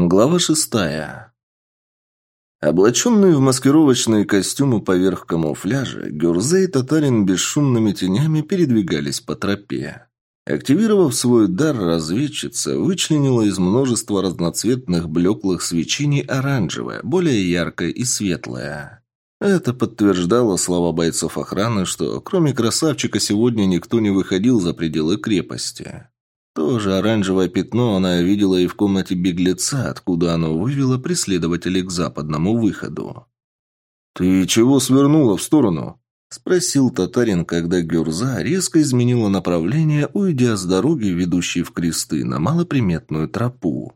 Глава шестая. Облаченные в маскировочные костюмы поверх камуфляжа, Гюрзе и Татарин бесшумными тенями передвигались по тропе. Активировав свой дар, разведчица вычленила из множества разноцветных блеклых свечений оранжевое, более яркое и светлое. Это подтверждало слова бойцов охраны, что кроме красавчика сегодня никто не выходил за пределы крепости. Тоже оранжевое пятно она видела и в комнате беглеца, откуда оно вывело преследователей к западному выходу. «Ты чего свернула в сторону?» – спросил татарин, когда Гюрза резко изменила направление, уйдя с дороги, ведущей в кресты, на малоприметную тропу.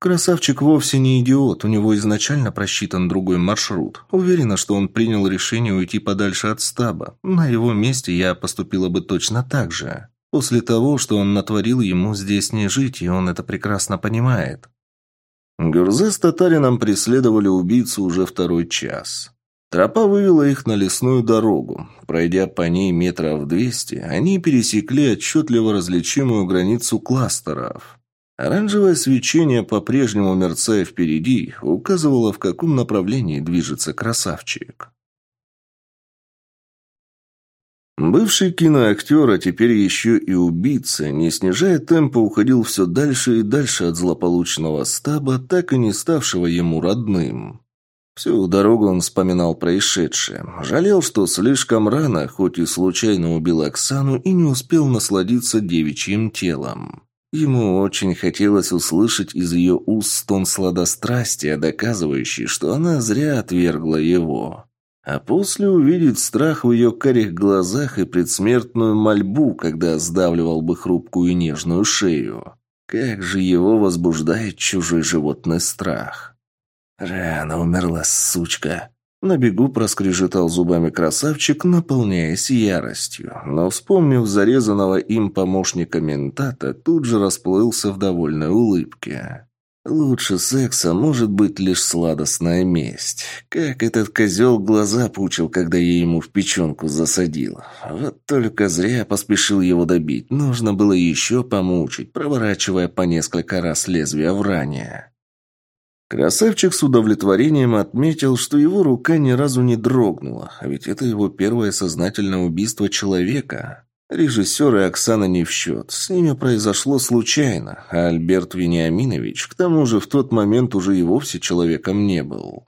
Красавчик вовсе не идиот, у него изначально просчитан другой маршрут. Уверена, что он принял решение уйти подальше от стаба. На его месте я поступила бы точно так же. После того, что он натворил, ему здесь не жить, и он это прекрасно понимает. Гюрзе с татарином преследовали убийцу уже второй час. Тропа вывела их на лесную дорогу. Пройдя по ней метров двести, они пересекли отчетливо различимую границу кластеров. Оранжевое свечение, по-прежнему мерцая впереди, указывало, в каком направлении движется красавчик. Бывший киноактер, а теперь еще и убийца, не снижая темпа, уходил все дальше и дальше от злополучного стаба, так и не ставшего ему родным. Всю дорогу он вспоминал происшедшее. Жалел, что слишком рано, хоть и случайно убил Оксану, и не успел насладиться девичьим телом. Ему очень хотелось услышать из ее уст стон сладострастия, доказывающий, что она зря отвергла его. А после увидеть страх в ее карих глазах и предсмертную мольбу, когда сдавливал бы хрупкую и нежную шею. Как же его возбуждает чужой животный страх. Рано умерла сучка. На бегу проскрежетал зубами красавчик, наполняясь яростью. Но, вспомнив зарезанного им помощника ментата, тут же расплылся в довольной улыбке. Лучше секса может быть лишь сладостная месть. Как этот козел глаза пучил, когда я ему в печенку засадил. Вот только зря поспешил его добить. Нужно было еще помучить, проворачивая по несколько раз лезвие в ране. Красавчик с удовлетворением отметил, что его рука ни разу не дрогнула, а ведь это его первое сознательное убийство человека. Режиссер и Оксана не в счет. С ними произошло случайно, а Альберт Вениаминович, к тому же, в тот момент уже и вовсе человеком не был.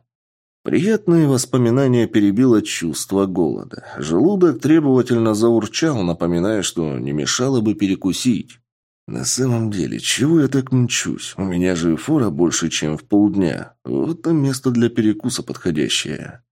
Приятные воспоминания перебило чувство голода. Желудок требовательно заурчал, напоминая, что не мешало бы перекусить. «На самом деле, чего я так мчусь? У меня же фора больше, чем в полдня. Вот там место для перекуса подходящее».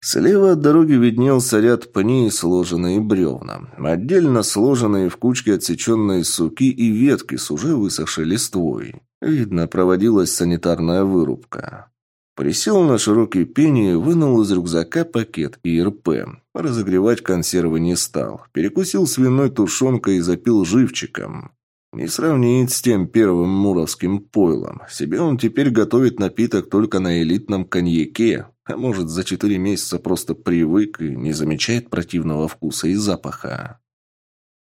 Слева от дороги виднелся ряд пней, сложенные бревна. Отдельно сложенные в кучке отсеченные суки и ветки с уже высохшей листвой. Видно, проводилась санитарная вырубка. Присел на широкий пень и вынул из рюкзака пакет ИРП. Разогревать консервы не стал. Перекусил свиной тушенкой и запил живчиком. Не сравнить с тем первым муровским пойлом. Себе он теперь готовит напиток только на элитном коньяке, а может, за четыре месяца просто привык и не замечает противного вкуса и запаха.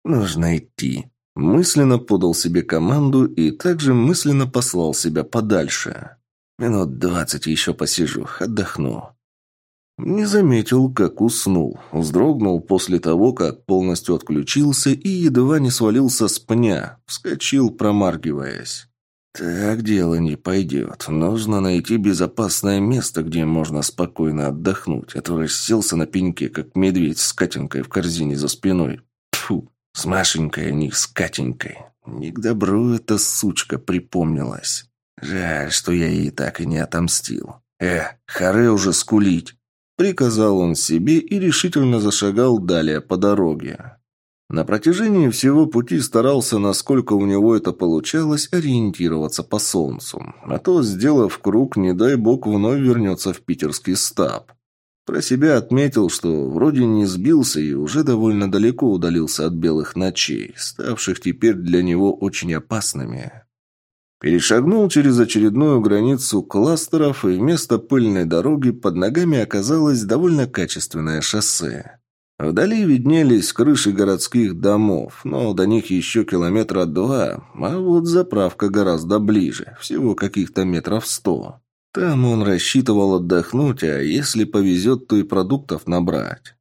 Нужно идти. Мысленно подал себе команду и также мысленно послал себя подальше. Минут двадцать еще посижу, отдохну. Не заметил, как уснул. Вздрогнул после того, как полностью отключился и едва не свалился с пня. Вскочил, промаргиваясь. «Так дело не пойдет. Нужно найти безопасное место, где можно спокойно отдохнуть, а то расселся на пеньке, как медведь с Катенькой в корзине за спиной. Фу, с Машенькой, а не с Катенькой. Не к добру эта сучка припомнилась. Жаль, что я ей так и не отомстил. Э, харе уже скулить!» Приказал он себе и решительно зашагал далее по дороге. На протяжении всего пути старался, насколько у него это получалось, ориентироваться по солнцу. А то, сделав круг, не дай бог, вновь вернется в питерский стаб. Про себя отметил, что вроде не сбился и уже довольно далеко удалился от белых ночей, ставших теперь для него очень опасными. Перешагнул через очередную границу кластеров, и вместо пыльной дороги под ногами оказалось довольно качественное шоссе. Вдали виднелись крыши городских домов, но до них еще километра два, а вот заправка гораздо ближе, всего каких-то метров сто. Там он рассчитывал отдохнуть, а если повезет, то и продуктов набрать.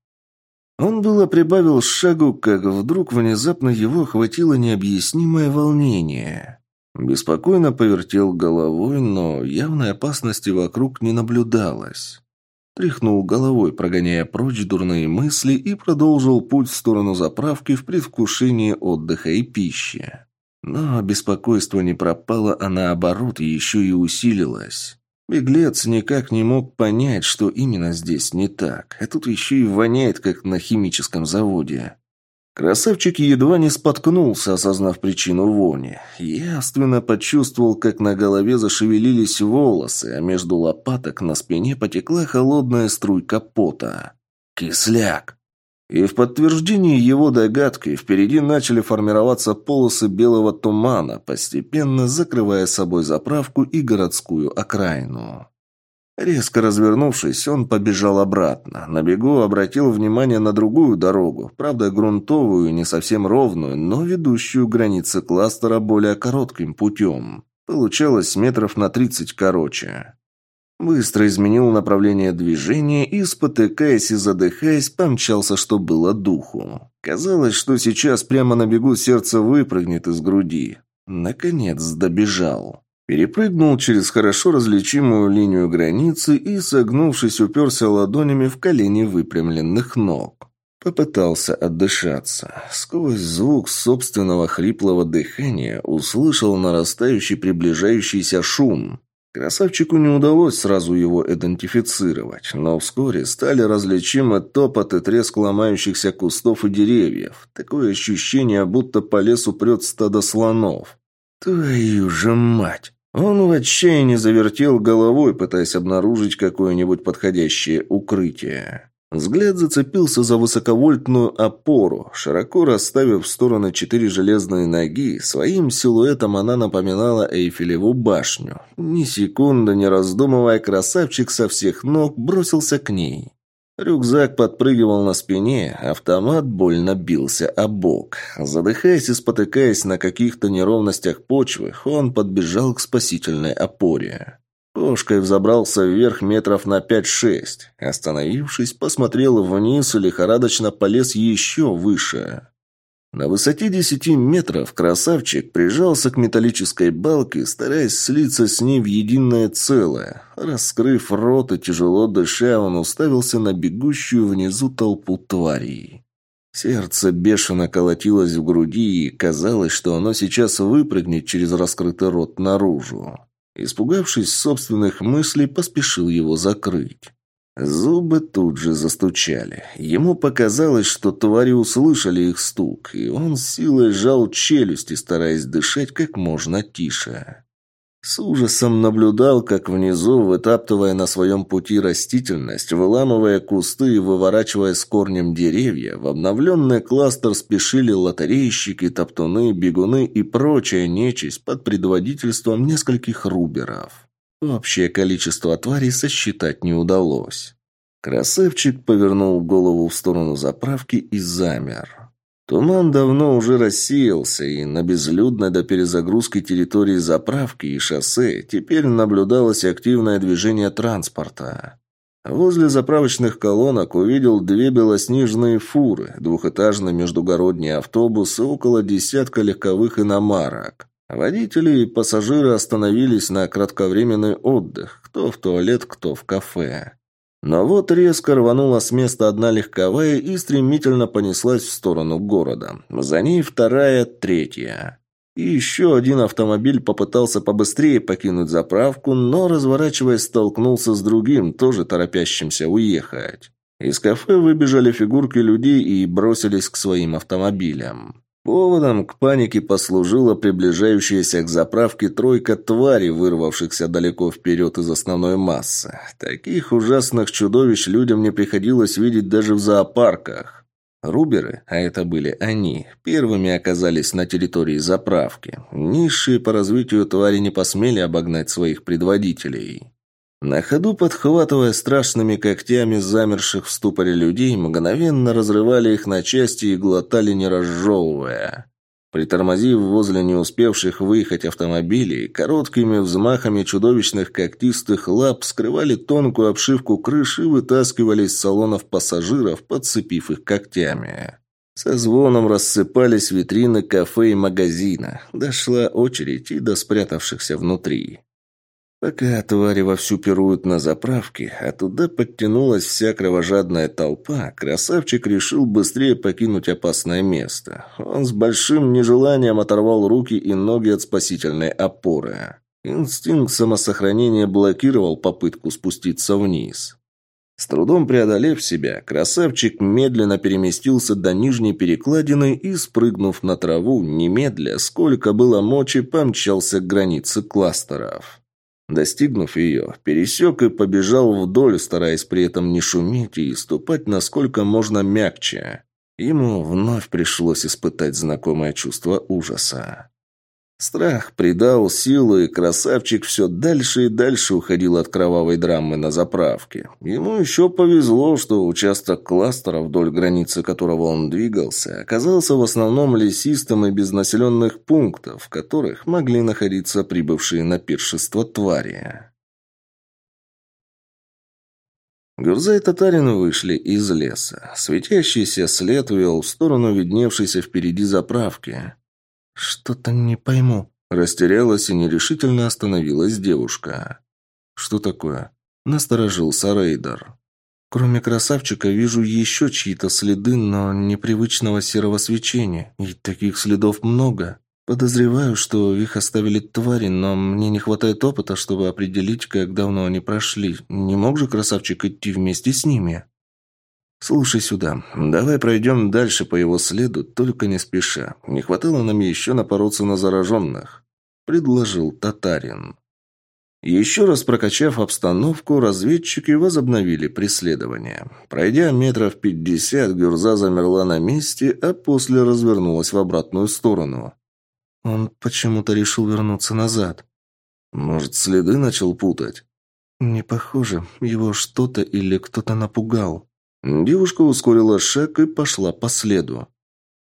Он было прибавил шагу, как вдруг внезапно его охватило необъяснимое волнение. Беспокойно повертел головой, но явной опасности вокруг не наблюдалось. Тряхнул головой, прогоняя прочь дурные мысли, и продолжил путь в сторону заправки в предвкушении отдыха и пищи. Но беспокойство не пропало, а наоборот еще и усилилось. Беглец никак не мог понять, что именно здесь не так, а тут еще и воняет, как на химическом заводе. Красавчик едва не споткнулся, осознав причину вони. Явственно почувствовал, как на голове зашевелились волосы, а между лопаток на спине потекла холодная струйка пота. «Кисляк!» И в подтверждении его догадки впереди начали формироваться полосы белого тумана, постепенно закрывая собой заправку и городскую окраину. Резко развернувшись, он побежал обратно. На бегу обратил внимание на другую дорогу, правда грунтовую, не совсем ровную, но ведущую границы кластера более коротким путем. Получалось метров на тридцать короче. Быстро изменил направление движения и, спотыкаясь и задыхаясь, помчался, что было духу. Казалось, что сейчас прямо на бегу сердце выпрыгнет из груди. Наконец добежал. Перепрыгнул через хорошо различимую линию границы и, согнувшись, уперся ладонями в колени выпрямленных ног. Попытался отдышаться. Сквозь звук собственного хриплого дыхания услышал нарастающий приближающийся шум. Красавчику не удалось сразу его идентифицировать, но вскоре стали различимы топот и треск ломающихся кустов и деревьев. Такое ощущение, будто по лесу прет стадо слонов. «Твою же мать!» Он в отчаянии завертел головой, пытаясь обнаружить какое-нибудь подходящее укрытие. Взгляд зацепился за высоковольтную опору. Широко расставив в стороны четыре железные ноги, своим силуэтом она напоминала Эйфелеву башню. Ни секунды не раздумывая, красавчик со всех ног бросился к ней. Рюкзак подпрыгивал на спине, автомат больно бился о бок. Задыхаясь и спотыкаясь на каких-то неровностях почвы, он подбежал к спасительной опоре. Кошкой взобрался вверх метров на пять-шесть. Остановившись, посмотрел вниз и лихорадочно полез еще выше. На высоте десяти метров красавчик прижался к металлической балке, стараясь слиться с ней в единое целое. Раскрыв рот и тяжело дыша, он уставился на бегущую внизу толпу тварей. Сердце бешено колотилось в груди, и казалось, что оно сейчас выпрыгнет через раскрытый рот наружу. Испугавшись собственных мыслей, поспешил его закрыть. Зубы тут же застучали. Ему показалось, что твари услышали их стук, и он с силой сжал челюсти, стараясь дышать как можно тише. С ужасом наблюдал, как внизу, вытаптывая на своем пути растительность, выламывая кусты и выворачивая с корнем деревья, в обновленный кластер спешили лотерейщики, топтуны, бегуны и прочая нечисть под предводительством нескольких руберов. Общее количество тварей сосчитать не удалось. Красавчик повернул голову в сторону заправки и замер. Туман давно уже рассеялся, и на безлюдной до перезагрузки территории заправки и шоссе теперь наблюдалось активное движение транспорта. Возле заправочных колонок увидел две белоснежные фуры, двухэтажный междугородний автобус и около десятка легковых иномарок. Водители и пассажиры остановились на кратковременный отдых, кто в туалет, кто в кафе. Но вот резко рванула с места одна легковая и стремительно понеслась в сторону города. За ней вторая, третья. И еще один автомобиль попытался побыстрее покинуть заправку, но, разворачиваясь, столкнулся с другим, тоже торопящимся уехать. Из кафе выбежали фигурки людей и бросились к своим автомобилям. Поводом к панике послужила приближающаяся к заправке тройка тварей, вырвавшихся далеко вперед из основной массы. Таких ужасных чудовищ людям не приходилось видеть даже в зоопарках. Руберы, а это были они, первыми оказались на территории заправки. Низшие по развитию твари не посмели обогнать своих предводителей. На ходу, подхватывая страшными когтями замерших в ступоре людей, мгновенно разрывали их на части и глотали, не разжевывая. Притормозив возле не успевших выехать автомобилей, короткими взмахами чудовищных когтистых лап скрывали тонкую обшивку крыши и вытаскивали из салонов пассажиров, подцепив их когтями. Со звоном рассыпались витрины кафе и магазина. Дошла очередь и до спрятавшихся внутри. Пока твари вовсю пируют на заправке, а туда подтянулась вся кровожадная толпа, красавчик решил быстрее покинуть опасное место. Он с большим нежеланием оторвал руки и ноги от спасительной опоры. Инстинкт самосохранения блокировал попытку спуститься вниз. С трудом преодолев себя, красавчик медленно переместился до нижней перекладины и, спрыгнув на траву, немедля, сколько было мочи, помчался к границе кластеров. Достигнув ее, пересек и побежал вдоль, стараясь при этом не шуметь и ступать насколько можно мягче. Ему вновь пришлось испытать знакомое чувство ужаса. Страх придал силу, и красавчик все дальше и дальше уходил от кровавой драмы на заправке. Ему еще повезло, что участок кластера, вдоль границы которого он двигался, оказался в основном лесистым и без населенных пунктов, в которых могли находиться прибывшие на пиршество твари. Гюрза и татарин вышли из леса. Светящийся след вел в сторону видневшейся впереди заправки. «Что-то не пойму». Растерялась и нерешительно остановилась девушка. «Что такое?» Насторожился Рейдер. «Кроме красавчика вижу еще чьи-то следы, но непривычного серого свечения. И таких следов много. Подозреваю, что их оставили твари, но мне не хватает опыта, чтобы определить, как давно они прошли. Не мог же красавчик идти вместе с ними?» «Слушай сюда, давай пройдем дальше по его следу, только не спеша. Не хватало нам еще напороться на зараженных», — предложил татарин. Еще раз прокачав обстановку, разведчики возобновили преследование. Пройдя метров пятьдесят, Гюрза замерла на месте, а после развернулась в обратную сторону. Он почему-то решил вернуться назад. Может, следы начал путать? Не похоже. Его что-то или кто-то напугал. Девушка ускорила шаг и пошла по следу.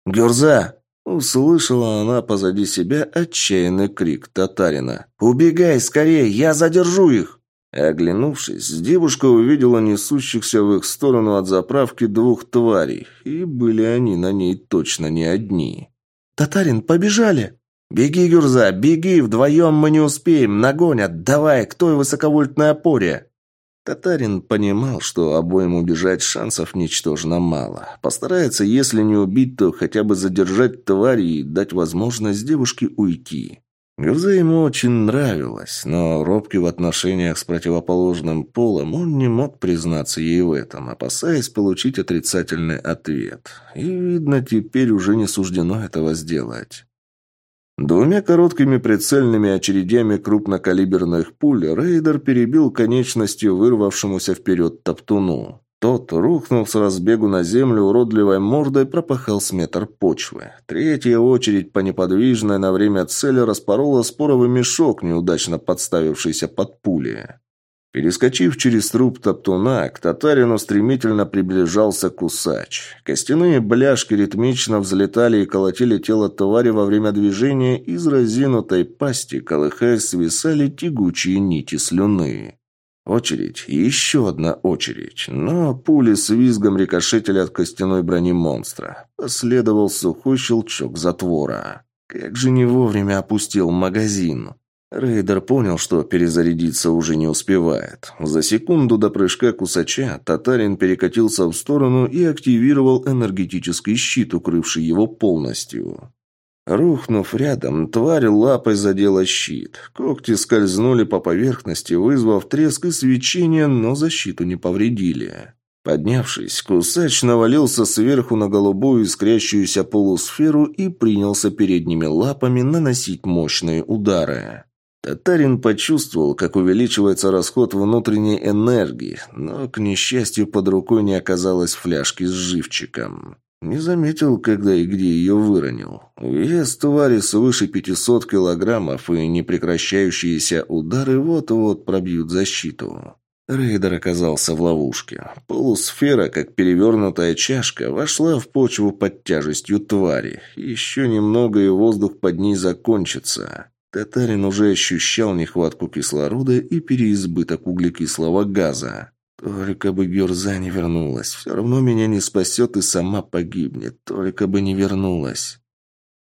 «Гюрза!» – услышала она позади себя отчаянный крик татарина. «Убегай скорее, я задержу их!» Оглянувшись, девушка увидела несущихся в их сторону от заправки двух тварей, и были они на ней точно не одни. «Татарин, побежали!» «Беги, Гюрза, беги, вдвоем мы не успеем, нагонят, давай, к той высоковольтной опоре!» Татарин понимал, что обоим убежать шансов ничтожно мало. Постарается, если не убить, то хотя бы задержать твари и дать возможность девушке уйти. Гюрза ему очень нравилась, но робкий в отношениях с противоположным полом, он не мог признаться ей в этом, опасаясь получить отрицательный ответ. И, видно, теперь уже не суждено этого сделать. Двумя короткими прицельными очередями крупнокалиберных пуль рейдер перебил конечностью вырвавшемуся вперед топтуну. Тот рухнул с разбегу на землю уродливой мордой, пропахал с метр почвы. Третья очередь по неподвижной на время цели распорола споровый мешок, неудачно подставившийся под пули. Перескочив через труп топтуна, к татарину стремительно приближался кусач. Костяные бляшки ритмично взлетали и колотили тело твари во время движения, из разинутой пасти, колыхаясь, свисали тягучие нити слюны. Очередь, еще одна очередь, но пули с визгом рикошетили от костяной брони монстра. Последовал сухой щелчок затвора. Как же не вовремя опустил магазин. Рейдер понял, что перезарядиться уже не успевает. За секунду до прыжка кусача татарин перекатился в сторону и активировал энергетический щит, укрывший его полностью. Рухнув рядом, тварь лапой задела щит. Когти скользнули по поверхности, вызвав треск и свечение, но защиту не повредили. Поднявшись, кусач навалился сверху на голубую искрящуюся полусферу и принялся передними лапами наносить мощные удары. Татарин почувствовал, как увеличивается расход внутренней энергии, но, к несчастью, под рукой не оказалось фляжки с живчиком. Не заметил, когда и где ее выронил. Вес твари свыше 500 килограммов и непрекращающиеся удары вот-вот пробьют защиту. Рейдер оказался в ловушке. Полусфера, как перевернутая чашка, вошла в почву под тяжестью твари. Еще немного, и воздух под ней закончится. Татарин уже ощущал нехватку кислорода и переизбыток углекислого газа. Только бы Гюрза не вернулась. Все равно меня не спасет и сама погибнет. Только бы не вернулась.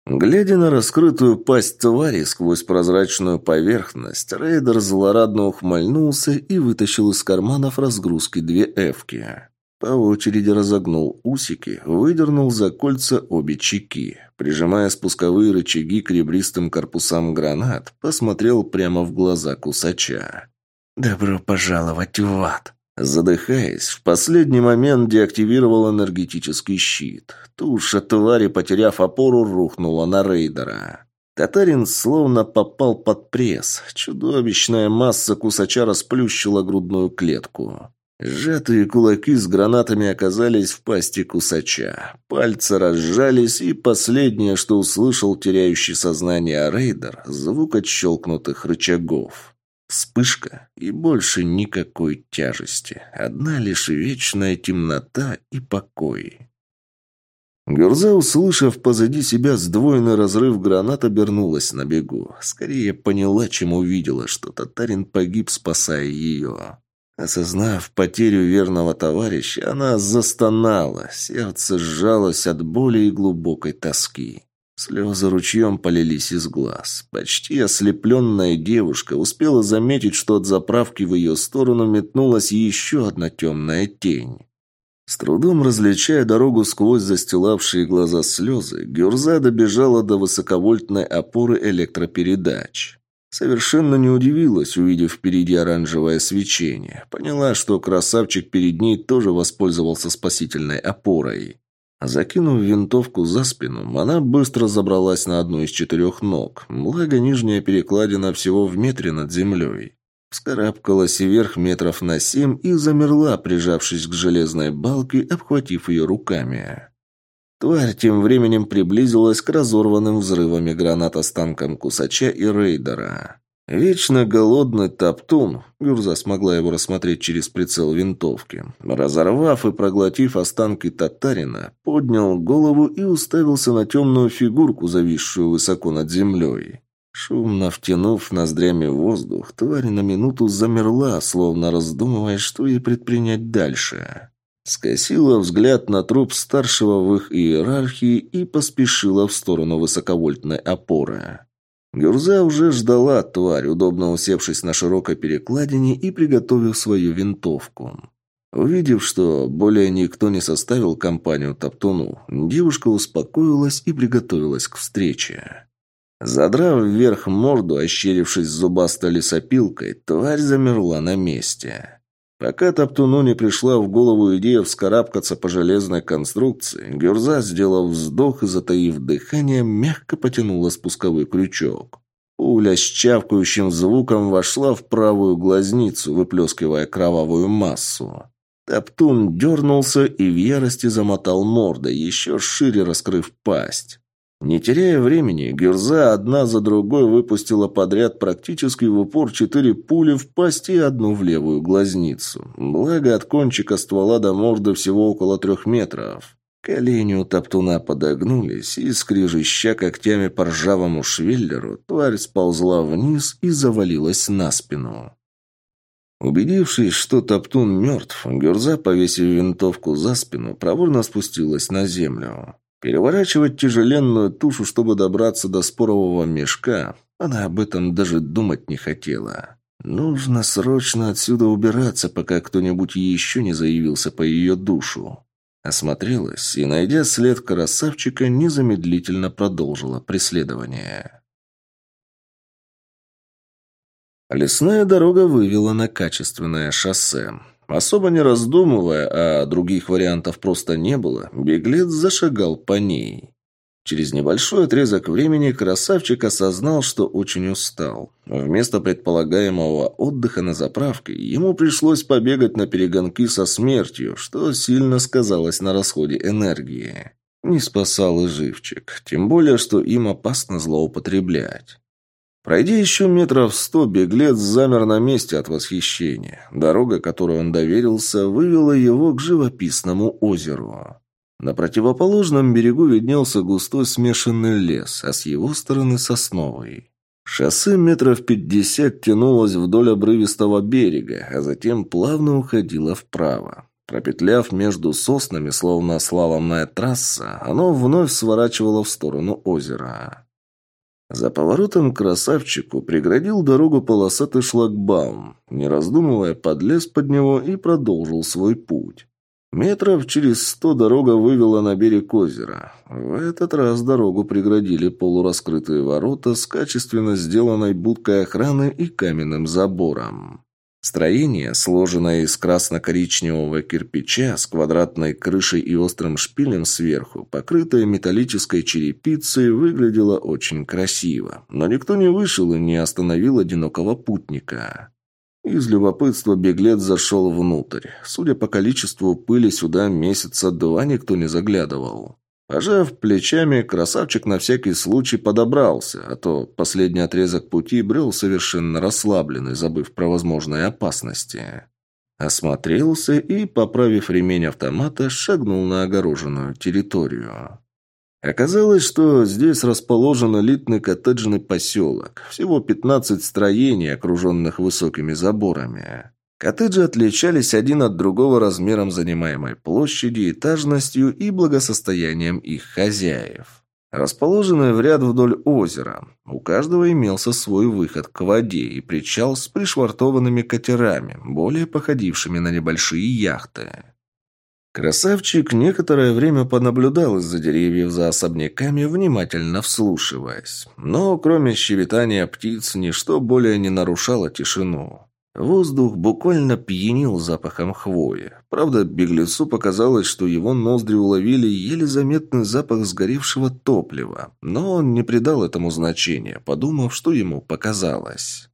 Глядя на раскрытую пасть твари сквозь прозрачную поверхность, рейдер злорадно ухмыльнулся и вытащил из карманов разгрузки две эфки. По очереди разогнул усики, выдернул за кольца обе чеки. Прижимая спусковые рычаги к ребристым корпусам гранат, посмотрел прямо в глаза кусача. «Добро пожаловать в ад!» Задыхаясь, в последний момент деактивировал энергетический щит. Туша твари, потеряв опору, рухнула на рейдера. Татарин словно попал под пресс. Чудовищная масса кусача расплющила грудную клетку. Сжатые кулаки с гранатами оказались в пасти кусача. Пальцы разжались, и последнее, что услышал теряющий сознание рейдер, звук отщелкнутых рычагов. Вспышка и больше никакой тяжести. Одна лишь вечная темнота и покой. Гюрза, услышав позади себя сдвоенный разрыв гранат, обернулась на бегу. Скорее поняла, чем увидела, что татарин погиб, спасая ее. Осознав потерю верного товарища, она застонала, сердце сжалось от боли и глубокой тоски. Слезы ручьем полились из глаз. Почти ослепленная девушка успела заметить, что от заправки в ее сторону метнулась еще одна темная тень. С трудом различая дорогу сквозь застилавшие глаза слезы, Гюрза добежала до высоковольтной опоры электропередач. Совершенно не удивилась, увидев впереди оранжевое свечение. Поняла, что красавчик перед ней тоже воспользовался спасительной опорой. Закинув винтовку за спину, она быстро забралась на одну из четырех ног, благо нижняя перекладина всего в метре над землей. Вскарабкалась вверх метров на семь и замерла, прижавшись к железной балке, обхватив ее руками. Тварь тем временем приблизилась к разорванным взрывами гранат останкам Кусача и Рейдера. Вечно голодный топтун, Гюрза смогла его рассмотреть через прицел винтовки, разорвав и проглотив останки татарина, поднял голову и уставился на темную фигурку, зависшую высоко над землей. Шумно втянув ноздрями воздух, тварь на минуту замерла, словно раздумывая, что ей предпринять дальше. Скосила взгляд на труп старшего в их иерархии и поспешила в сторону высоковольтной опоры. Гюрза уже ждала тварь, удобно усевшись на широкой перекладине и приготовив свою винтовку. Увидев, что более никто не составил компанию Топтуну, девушка успокоилась и приготовилась к встрече. Задрав вверх морду, ощерившись зубастой лесопилкой, тварь замерла на месте. Пока Топтуну не пришла в голову идея вскарабкаться по железной конструкции, Гюрза, сделав вздох и затаив дыхание, мягко потянула спусковой крючок. Пуля с чавкающим звуком вошла в правую глазницу, выплескивая кровавую массу. Топтун дернулся и в ярости замотал мордой, еще шире раскрыв пасть. Не теряя времени, Гюрза одна за другой выпустила подряд практически в упор четыре пули в пасть и одну в левую глазницу. Благо от кончика ствола до морды всего около трех метров. Колени у топтуна подогнулись, и, скрежеща когтями по ржавому швеллеру, тварь сползла вниз и завалилась на спину. Убедившись, что топтун мертв, Гюрза, повесив винтовку за спину, проворно спустилась на землю. Переворачивать тяжеленную тушу, чтобы добраться до спорового мешка, она об этом даже думать не хотела. Нужно срочно отсюда убираться, пока кто-нибудь еще не заявился по ее душу. Осмотрелась и, найдя след красавчика, незамедлительно продолжила преследование. Лесная дорога вывела на качественное шоссе. Особо не раздумывая, а других вариантов просто не было, беглец зашагал по ней. Через небольшой отрезок времени красавчик осознал, что очень устал. Вместо предполагаемого отдыха на заправке ему пришлось побегать на перегонки со смертью, что сильно сказалось на расходе энергии. Не спасал и живчик, тем более, что им опасно злоупотреблять. Пройдя еще метров сто, беглец замер на месте от восхищения. Дорога, которой он доверился, вывела его к живописному озеру. На противоположном берегу виднелся густой смешанный лес, а с его стороны сосновый. Шоссе метров пятьдесят тянулось вдоль обрывистого берега, а затем плавно уходило вправо. Пропетляв между соснами, словно слаломная трасса, оно вновь сворачивало в сторону озера. За поворотом красавчику преградил дорогу полосатый шлагбаум. Не раздумывая, подлез под него и продолжил свой путь. Метров через сто дорога вывела на берег озера. В этот раз дорогу преградили полураскрытые ворота с качественно сделанной будкой охраны и каменным забором. Строение, сложенное из красно-коричневого кирпича с квадратной крышей и острым шпилем сверху, покрытое металлической черепицей, выглядело очень красиво. Но никто не вышел и не остановил одинокого путника. Из любопытства беглец зашел внутрь. Судя по количеству пыли, сюда месяца два никто не заглядывал. Пожав плечами, красавчик на всякий случай подобрался, а то последний отрезок пути брел совершенно расслабленный, забыв про возможные опасности. Осмотрелся и, поправив ремень автомата, шагнул на огороженную территорию. Оказалось, что здесь расположен элитный коттеджный поселок. Всего 15 строений, окруженных высокими заборами. Коттеджи отличались один от другого размером занимаемой площади, этажностью и благосостоянием их хозяев. Расположенные в ряд вдоль озера, у каждого имелся свой выход к воде и причал с пришвартованными катерами, более походившими на небольшие яхты. Красавчик некоторое время понаблюдал из-за деревьев за особняками, внимательно вслушиваясь. Но кроме щебетания птиц, ничто более не нарушало тишину. Воздух буквально пьянил запахом хвои. Правда, беглецу показалось, что его ноздри уловили еле заметный запах сгоревшего топлива, но он не придал этому значения, подумав, что ему показалось.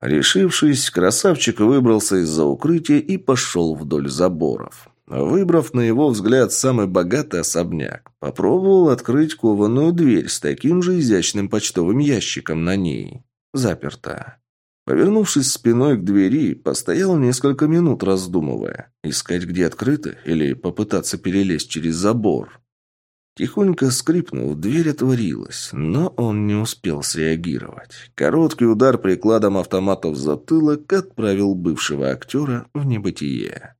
Решившись, красавчик выбрался из-за укрытия и пошел вдоль заборов. Выбрав, на его взгляд, самый богатый особняк, попробовал открыть кованую дверь с таким же изящным почтовым ящиком на ней. Заперта. Повернувшись спиной к двери, постоял несколько минут, раздумывая, искать где открыто или попытаться перелезть через забор. Тихонько скрипнув, дверь отворилась, но он не успел среагировать. Короткий удар прикладом автомата в затылок отправил бывшего актера в небытие.